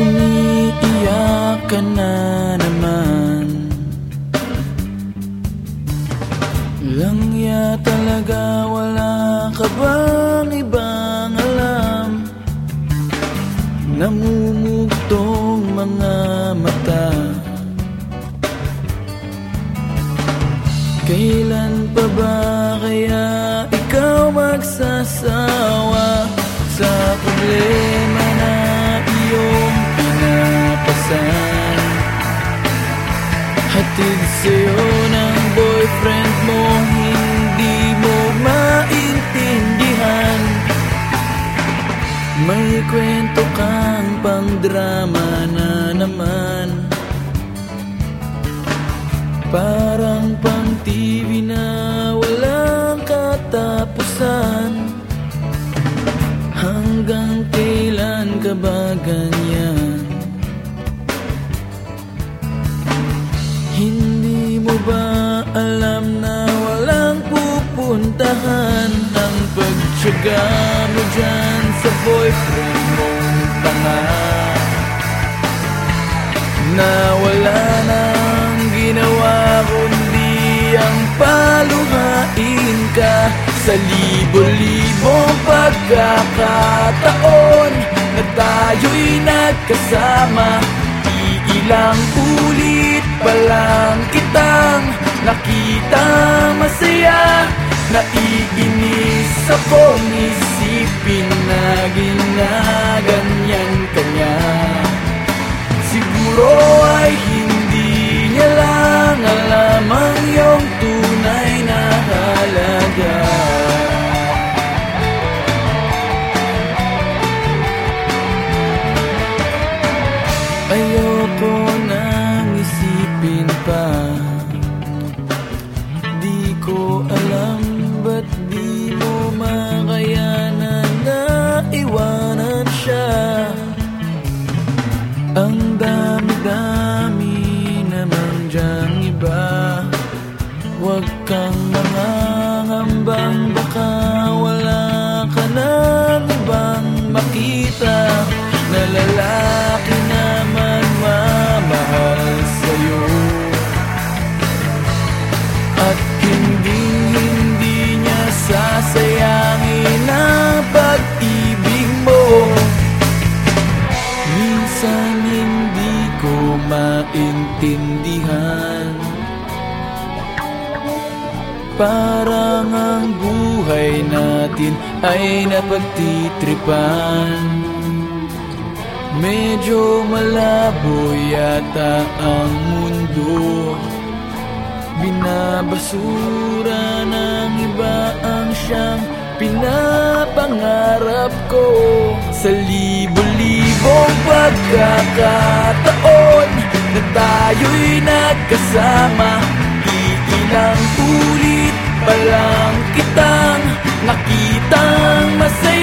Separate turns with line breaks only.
Umiiyak ka na naman. Langya talaga wala ka bang ibang alam? Namumugtong mga mata. Kailan pa ba kaya ikaw magsasawa Hatid sa'yo ng boyfriend mo Hindi mo maintindihan. May kwento kang pang drama na naman. Parang pupuntahan Ang pagtsaga mo dyan sa boyfriend mong tanga Na wala nang ginawa kundi ang paluhain ka Sa libo-libong pagkakataon Na tayo'y nagkasama. Iilang ulit pa lang kitang nakita Naiinis akong isipin na ginaganyan kang nangangambang baka wala ka ng ibang makita. Na lalaki naman mamahal sa'yo. At hindi hindi niya sasayangin ang pag-ibig mo. Minsan hindi ko maintindihan Parang ang buhay natin ay napagtitripan. Medyo malabo yata ang mundo. Binabasura ng iba ang siyang pinapangarap ko. Sa libo-libong pagkakataon Na tayo'y nagkasama Iilang ulit pa lang kitang nakitang masaya